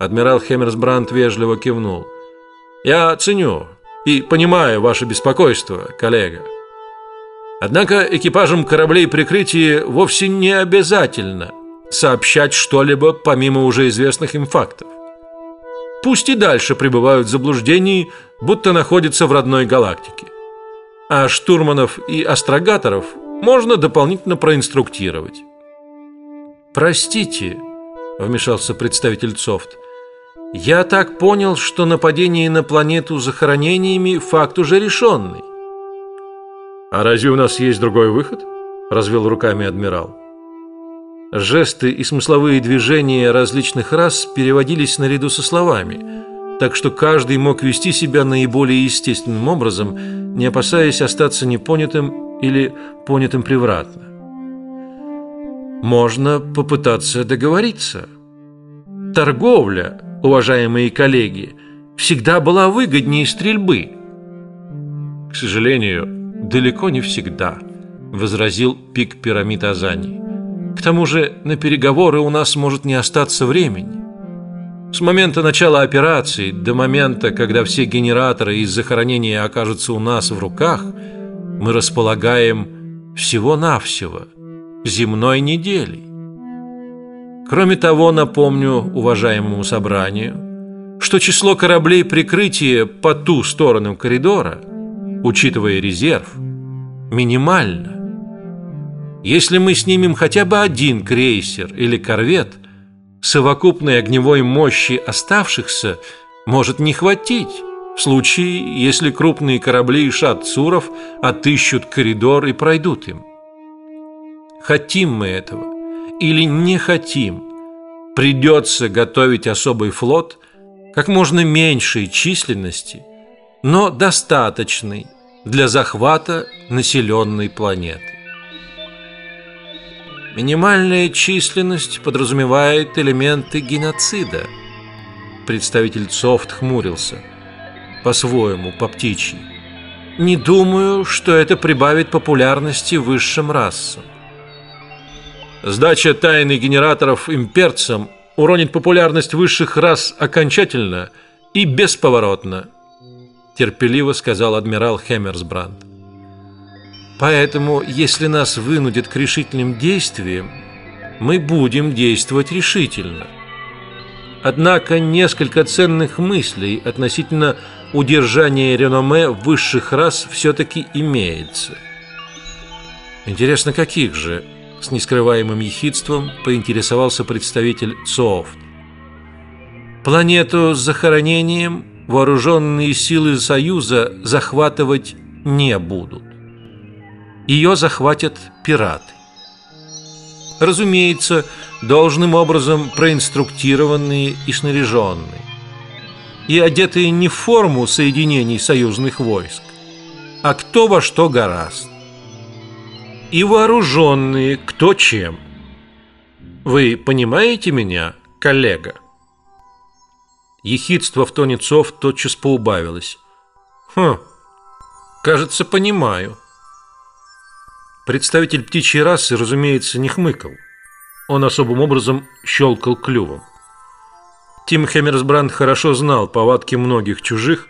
Адмирал Хеммерсбранд вежливо кивнул. Я ценю и понимаю ваше беспокойство, коллега. Однако экипажам кораблей прикрытия вовсе не обязательно сообщать что-либо помимо уже известных им фактов. Пусть и дальше пребывают в заблуждении, будто находятся в родной галактике. А штурманов и астрогаторов можно дополнительно проинструктировать. Простите, вмешался представитель Софт. Я так понял, что нападение на планету захоронениями факт уже решенный. А разве у нас есть другой выход? Развел руками адмирал. Жесты и смысловые движения различных рас переводились наряду со словами, так что каждый мог вести себя наиболее естественным образом, не опасаясь остаться непонятым или понятым превратно. Можно попытаться договориться. Торговля, уважаемые коллеги, всегда была выгоднее стрельбы. К сожалению, далеко не всегда, возразил пик пирамид Азани. К тому же на переговоры у нас может не остаться времени. С момента начала операции до момента, когда все генераторы из захоронения окажутся у нас в руках, мы располагаем всего-навсего земной неделей. Кроме того, напомню уважаемому собранию, что число кораблей прикрытия по ту сторону коридора, учитывая резерв, минимально. Если мы снимем хотя бы один крейсер или корвет, совокупной огневой мощи оставшихся может не хватить в случае, если крупные корабли шатцуров отыщут коридор и пройдут им. Хотим мы этого или не хотим, придется готовить особый флот как можно меньшей численности, но достаточный для захвата населенной планеты. Минимальная численность подразумевает элементы геноцида. Представитель Софт хмурился, по-своему, по птичьи. Не думаю, что это прибавит популярности высшим расам. Сдача тайны генераторов имперцам уронит популярность высших рас окончательно и бесповоротно, терпеливо сказал адмирал Хеммерсбранд. Поэтому, если нас вынудят к решительным действиям, мы будем действовать решительно. Однако несколько ценных мыслей относительно удержания реноме высших рас все-таки имеется. Интересно, каких же? С нескрываемым ехидством поинтересовался представитель Софт. Планету с захоронением вооруженные силы Союза захватывать не будут ее захватят пираты. Разумеется, должным образом проинструктированные и снаряженные, и одетые не в форму соединений союзных войск, а кто во что гораст, и вооруженные кто чем. Вы понимаете меня, коллега? Ехидство в тоне Цов тотчас поубавилось. Хм, кажется, понимаю. Представитель птичьей расы, разумеется, не хмыкал. Он особым образом щелкал клювом. Тим Хеммерсбранд хорошо знал повадки многих чужих,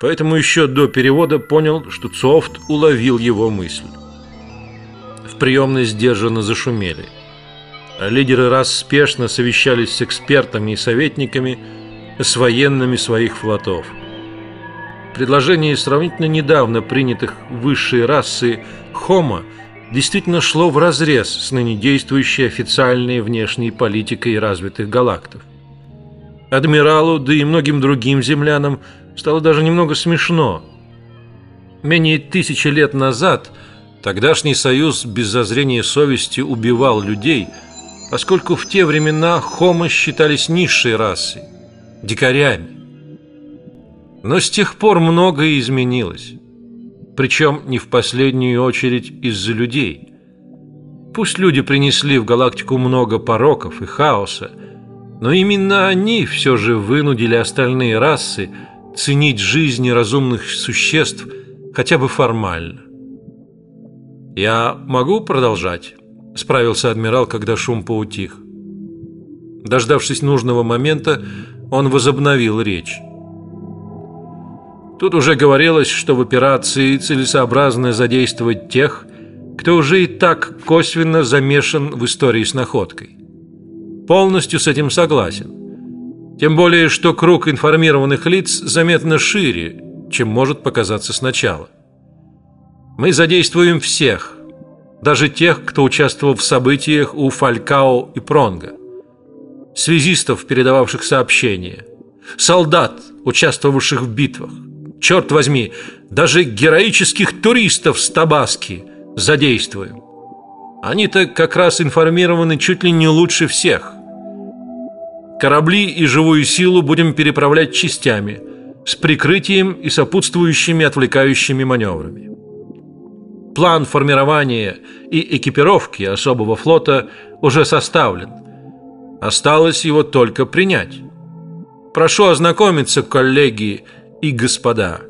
поэтому еще до перевода понял, что Цофт уловил его мысль. В приемной сдержанно зашумели. Лидеры рас спешно совещались с экспертами и советниками, с военными своих флотов. Предложение сравнительно недавно принятых высшей расы Хома действительно шло в разрез с ныне действующей официальной внешней политикой развитых галактов. Адмиралу, да и многим другим землянам стало даже немного смешно. Менее тысячи лет назад тогдашний союз без зазрения совести убивал людей, поскольку в те времена хомы считались низшей расой, дикарями. Но с тех пор многое изменилось причем не в последнюю очередь из-за людей. Пусть люди принесли в галактику много пороков и хаоса, но именно они все же вынудили остальные расы ценить жизни разумных существ хотя бы формально. Я могу продолжать? справился адмирал, когда шум поутих. Дождавшись нужного момента, он возобновил речь. Тут уже говорилось, что в операции целесообразно задействовать тех, кто уже и так косвенно замешан в истории с находкой. Полностью с этим согласен. Тем более, что круг информированных лиц заметно шире, чем может показаться сначала. Мы задействуем всех, даже тех, кто участвовал в событиях у Фалькао и Пронга, связистов, передававших сообщения, солдат, участвовавших в битвах. Черт возьми, даже героических туристов с Табаски задействуем. Они-то как раз информированы чуть ли не лучше всех. Корабли и живую силу будем переправлять частями, с прикрытием и сопутствующими отвлекающими маневрами. План формирования и экипировки особого флота уже составлен. Осталось его только принять. Прошу ознакомиться, коллеги и господа.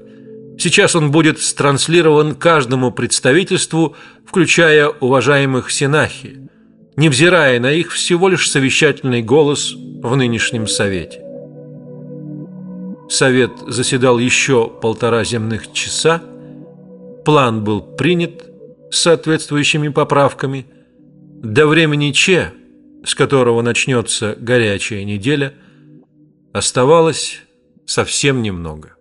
Сейчас он будет транслирован каждому представительству, включая уважаемых сенахи, невзирая на их всего лишь совещательный голос в нынешнем совете. Совет заседал еще полтора земных часа. План был принят с соответствующими поправками. До времени Че, с которого начнется горячая неделя, оставалось совсем немного.